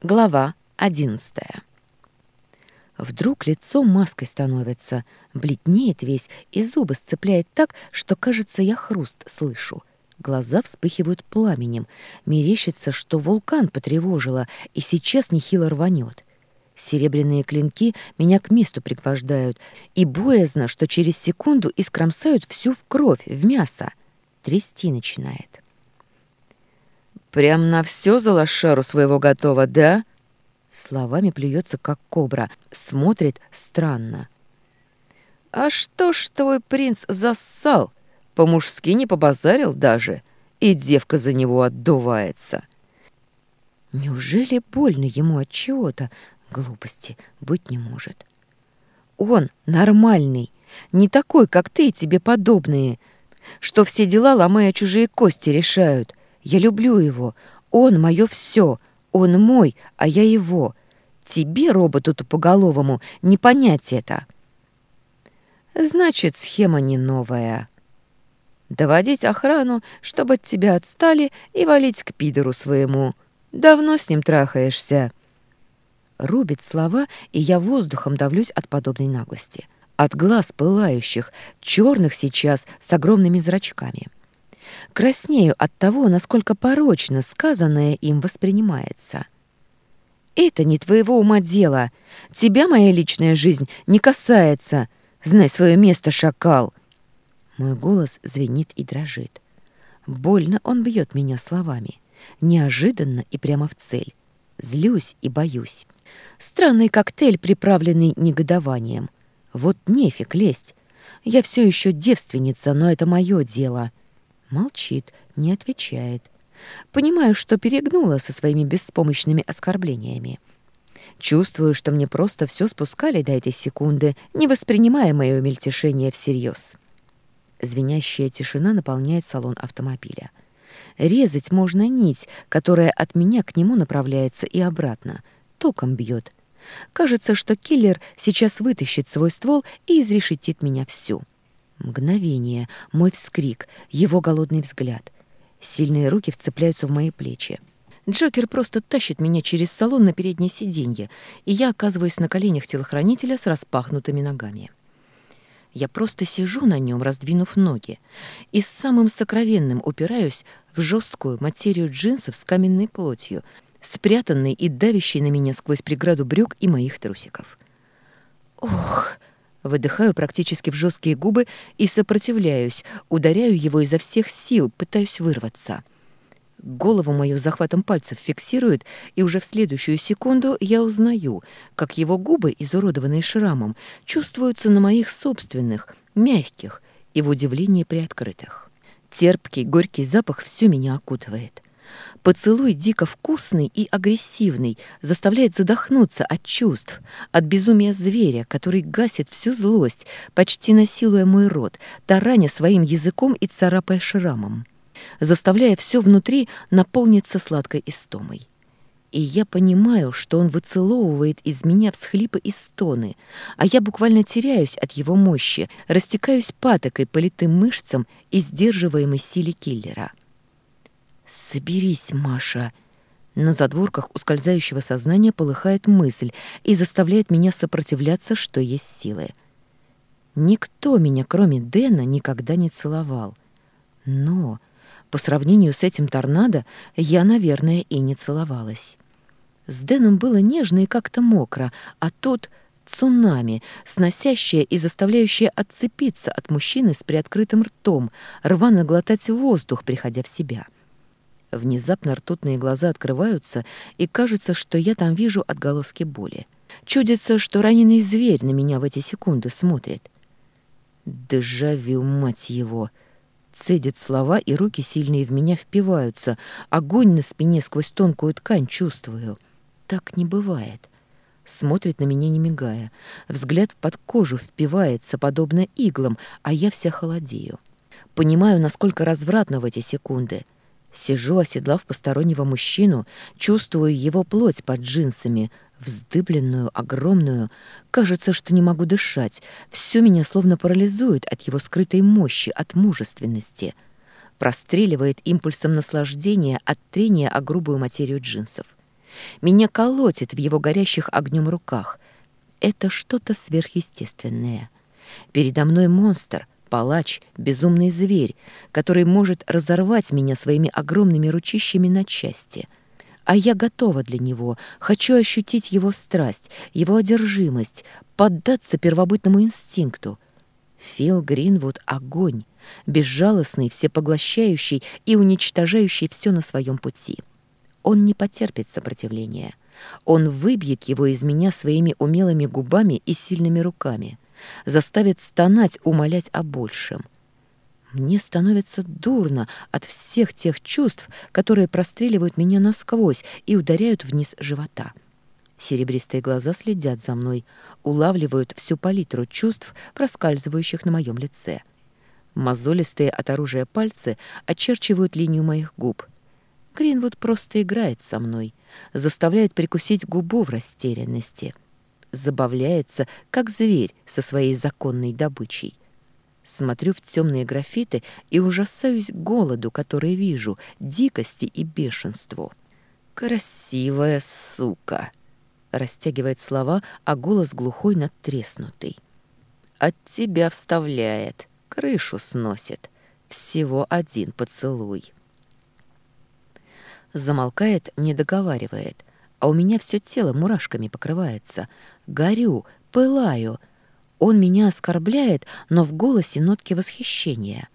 Глава 11. Вдруг лицо маской становится, бледнеет весь, и зубы сцепляет так, что, кажется, я хруст слышу. Глаза вспыхивают пламенем, мерещится, что вулкан потревожило и сейчас нехило рванет. Серебряные клинки меня к месту пригвождают, и боязно, что через секунду искромсают всю в кровь, в мясо. Трясти начинает. Прям на все за лошару своего готова, да?» Словами плюется, как кобра, смотрит странно. «А что ж твой принц зассал? По-мужски не побазарил даже, и девка за него отдувается». Неужели больно ему от чего-то? Глупости быть не может. Он нормальный, не такой, как ты и тебе подобные, что все дела, ломая чужие кости, решают. Я люблю его. Он мое все. Он мой, а я его. Тебе, роботу тупоголовому, не понять это. Значит, схема не новая. Доводить охрану, чтобы от тебя отстали, и валить к пидору своему. Давно с ним трахаешься. Рубит слова, и я воздухом давлюсь от подобной наглости. От глаз пылающих, черных сейчас, с огромными зрачками. — Краснею от того, насколько порочно сказанное им воспринимается. «Это не твоего ума дело. Тебя моя личная жизнь не касается. Знай свое место, шакал!» Мой голос звенит и дрожит. Больно он бьет меня словами. Неожиданно и прямо в цель. Злюсь и боюсь. Странный коктейль, приправленный негодованием. Вот нефиг лезть. Я все еще девственница, но это мое дело. Молчит, не отвечает. Понимаю, что перегнула со своими беспомощными оскорблениями. Чувствую, что мне просто все спускали до этой секунды, не воспринимая мое мельтешение всерьез. Звенящая тишина наполняет салон автомобиля. Резать можно нить, которая от меня к нему направляется и обратно. Током бьет. Кажется, что киллер сейчас вытащит свой ствол и изрешетит меня всю. Мгновение, мой вскрик, его голодный взгляд. Сильные руки вцепляются в мои плечи. Джокер просто тащит меня через салон на переднее сиденье, и я оказываюсь на коленях телохранителя с распахнутыми ногами. Я просто сижу на нем, раздвинув ноги, и с самым сокровенным упираюсь в жесткую материю джинсов с каменной плотью, спрятанной и давящей на меня сквозь преграду брюк и моих трусиков. Ох! Выдыхаю практически в жесткие губы и сопротивляюсь, ударяю его изо всех сил, пытаюсь вырваться. Голову мою захватом пальцев фиксирует, и уже в следующую секунду я узнаю, как его губы, изуродованные шрамом, чувствуются на моих собственных, мягких и в удивлении приоткрытых. Терпкий, горький запах всю меня окутывает. Поцелуй дико вкусный и агрессивный заставляет задохнуться от чувств, от безумия зверя, который гасит всю злость, почти насилуя мой рот, тараня своим языком и царапая шрамом, заставляя все внутри наполниться сладкой истомой. И я понимаю, что он выцеловывает из меня всхлипы и стоны, а я буквально теряюсь от его мощи, растекаюсь патокой, политым мышцам и сдерживаемой силе киллера. «Соберись, Маша!» На задворках ускользающего сознания полыхает мысль и заставляет меня сопротивляться, что есть силы. Никто меня, кроме Дэна, никогда не целовал. Но по сравнению с этим торнадо я, наверное, и не целовалась. С Дэном было нежно и как-то мокро, а тут цунами, сносящее и заставляющее отцепиться от мужчины с приоткрытым ртом, рвано глотать воздух, приходя в себя. — Внезапно ртутные глаза открываются, и кажется, что я там вижу отголоски боли. Чудится, что раненый зверь на меня в эти секунды смотрит. Дежавю, мать его! Цедит слова, и руки сильные в меня впиваются. Огонь на спине сквозь тонкую ткань чувствую. Так не бывает. Смотрит на меня, не мигая. Взгляд под кожу впивается, подобно иглам, а я вся холодею. Понимаю, насколько развратно в эти секунды — Сижу, оседлав постороннего мужчину, чувствую его плоть под джинсами, вздыбленную, огромную. Кажется, что не могу дышать. Все меня словно парализует от его скрытой мощи, от мужественности. Простреливает импульсом наслаждения от трения о грубую материю джинсов. Меня колотит в его горящих огнем руках. Это что-то сверхъестественное. Передо мной монстр — Палач — безумный зверь, который может разорвать меня своими огромными ручищами на части. А я готова для него, хочу ощутить его страсть, его одержимость, поддаться первобытному инстинкту. Фил Гринвуд — огонь, безжалостный, всепоглощающий и уничтожающий все на своем пути. Он не потерпит сопротивления. Он выбьет его из меня своими умелыми губами и сильными руками — заставит стонать, умолять о большем. Мне становится дурно от всех тех чувств, которые простреливают меня насквозь и ударяют вниз живота. Серебристые глаза следят за мной, улавливают всю палитру чувств, проскальзывающих на моем лице. Мозолистые от оружия пальцы очерчивают линию моих губ. Гринвуд просто играет со мной, заставляет прикусить губу в растерянности — забавляется, как зверь со своей законной добычей. Смотрю в темные графиты и ужасаюсь голоду, который вижу, дикости и бешенству. «Красивая сука!» — растягивает слова, а голос глухой надтреснутый. «От тебя вставляет, крышу сносит. Всего один поцелуй». Замолкает, не договаривает, а у меня все тело мурашками покрывается, горю, пылаю. Он меня оскорбляет, но в голосе нотки восхищения.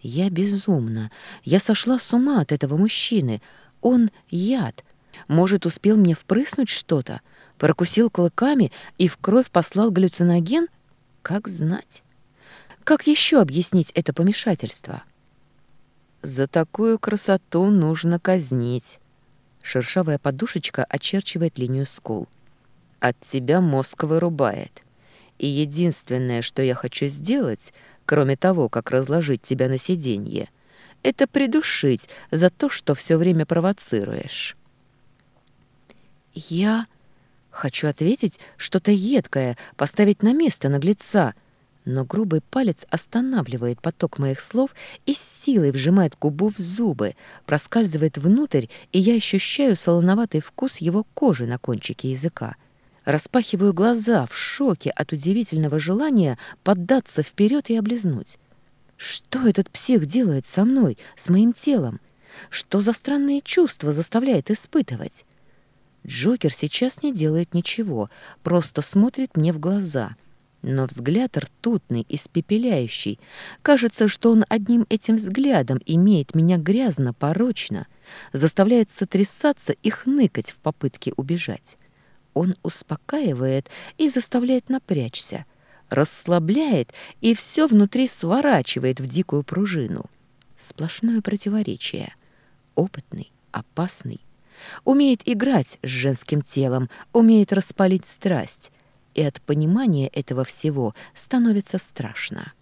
Я безумна. Я сошла с ума от этого мужчины. Он яд. Может, успел мне впрыснуть что-то? Прокусил клыками и в кровь послал галлюциноген? Как знать? Как еще объяснить это помешательство? «За такую красоту нужно казнить», Шершавая подушечка очерчивает линию скул. От тебя мозг вырубает. И единственное, что я хочу сделать, кроме того, как разложить тебя на сиденье, это придушить за то, что все время провоцируешь. Я хочу ответить что-то едкое, поставить на место наглеца, но грубый палец останавливает поток моих слов и с силой вжимает губу в зубы, проскальзывает внутрь, и я ощущаю солоноватый вкус его кожи на кончике языка — Распахиваю глаза в шоке от удивительного желания поддаться вперед и облизнуть. Что этот псих делает со мной, с моим телом? Что за странные чувства заставляет испытывать? Джокер сейчас не делает ничего, просто смотрит мне в глаза. Но взгляд ртутный, испепеляющий. Кажется, что он одним этим взглядом имеет меня грязно, порочно, заставляет сотрясаться и хныкать в попытке убежать. Он успокаивает и заставляет напрячься, расслабляет и все внутри сворачивает в дикую пружину. Сплошное противоречие. Опытный, опасный. Умеет играть с женским телом, умеет распалить страсть. И от понимания этого всего становится страшно.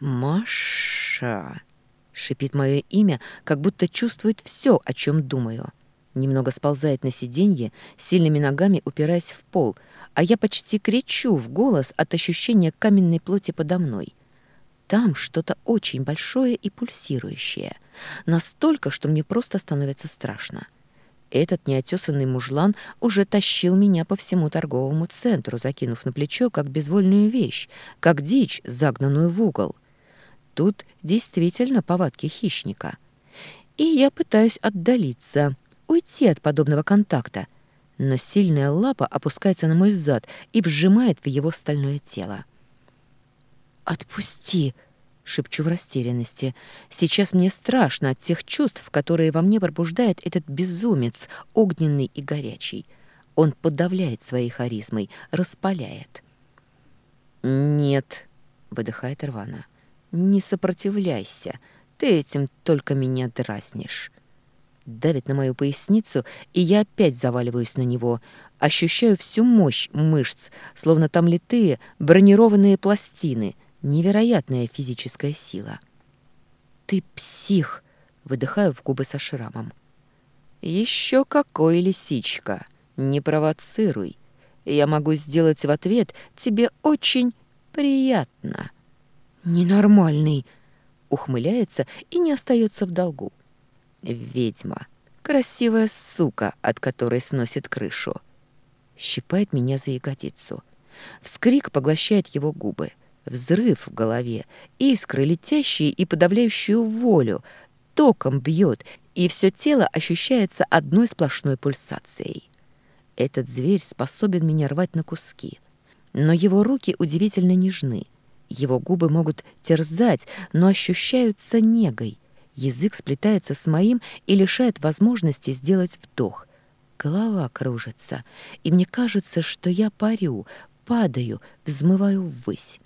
«Маша!» — шипит мое имя, как будто чувствует все, о чем думаю — Немного сползает на сиденье, сильными ногами упираясь в пол, а я почти кричу в голос от ощущения каменной плоти подо мной. Там что-то очень большое и пульсирующее. Настолько, что мне просто становится страшно. Этот неотесанный мужлан уже тащил меня по всему торговому центру, закинув на плечо как безвольную вещь, как дичь, загнанную в угол. Тут действительно повадки хищника. И я пытаюсь отдалиться — уйти от подобного контакта, но сильная лапа опускается на мой зад и вжимает в его стальное тело. «Отпусти!» — шепчу в растерянности. «Сейчас мне страшно от тех чувств, которые во мне пробуждает этот безумец, огненный и горячий. Он подавляет своей харизмой, распаляет». «Нет», — выдыхает Рвана, — «не сопротивляйся, ты этим только меня дразнишь давит на мою поясницу, и я опять заваливаюсь на него. Ощущаю всю мощь мышц, словно там литые бронированные пластины. Невероятная физическая сила. «Ты псих!» — выдыхаю в губы со шрамом. «Еще какой лисичка! Не провоцируй! Я могу сделать в ответ тебе очень приятно!» «Ненормальный!» — ухмыляется и не остается в долгу. Ведьма. Красивая сука, от которой сносит крышу. Щипает меня за ягодицу. Вскрик поглощает его губы. Взрыв в голове, искры, летящие и подавляющую волю, током бьет, и все тело ощущается одной сплошной пульсацией. Этот зверь способен меня рвать на куски. Но его руки удивительно нежны. Его губы могут терзать, но ощущаются негой. Язык сплетается с моим и лишает возможности сделать вдох. Голова кружится, и мне кажется, что я парю, падаю, взмываю ввысь.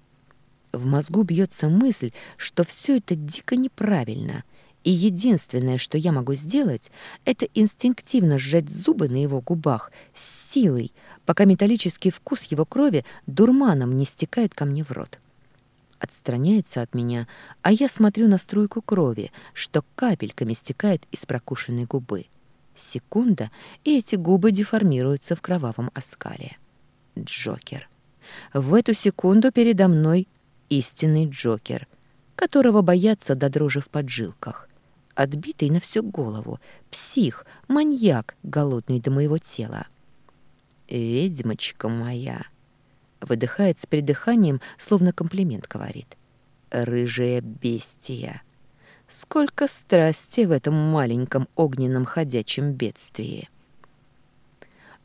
В мозгу бьется мысль, что все это дико неправильно, и единственное, что я могу сделать, это инстинктивно сжать зубы на его губах с силой, пока металлический вкус его крови дурманом не стекает ко мне в рот отстраняется от меня, а я смотрю на струйку крови, что капельками стекает из прокушенной губы. Секунда, и эти губы деформируются в кровавом оскале. Джокер. В эту секунду передо мной истинный Джокер, которого боятся до дрожи в поджилках. Отбитый на всю голову, псих, маньяк, голодный до моего тела. «Ведьмочка моя!» выдыхает с придыханием, словно комплимент говорит. «Рыжая бестия! Сколько страсти в этом маленьком огненном ходячем бедствии!»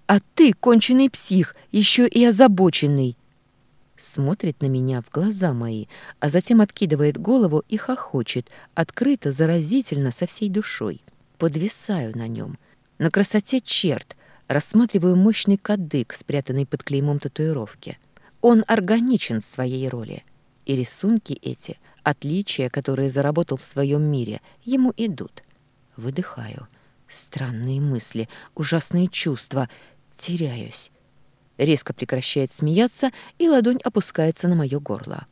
«А ты, конченый псих, еще и озабоченный!» Смотрит на меня в глаза мои, а затем откидывает голову и хохочет, открыто, заразительно, со всей душой. Подвисаю на нем. На красоте черт — рассматриваю мощный кадык, спрятанный под клеймом татуировки. Он органичен в своей роли. И рисунки эти, отличия, которые заработал в своем мире, ему идут. Выдыхаю. Странные мысли, ужасные чувства. Теряюсь. Резко прекращает смеяться, и ладонь опускается на мое горло.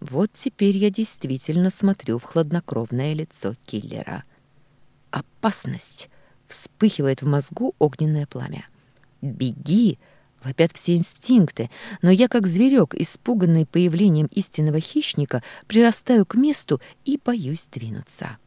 Вот теперь я действительно смотрю в хладнокровное лицо киллера. Опасность. Вспыхивает в мозгу огненное пламя. «Беги!» — вопят все инстинкты, но я, как зверек, испуганный появлением истинного хищника, прирастаю к месту и боюсь двинуться.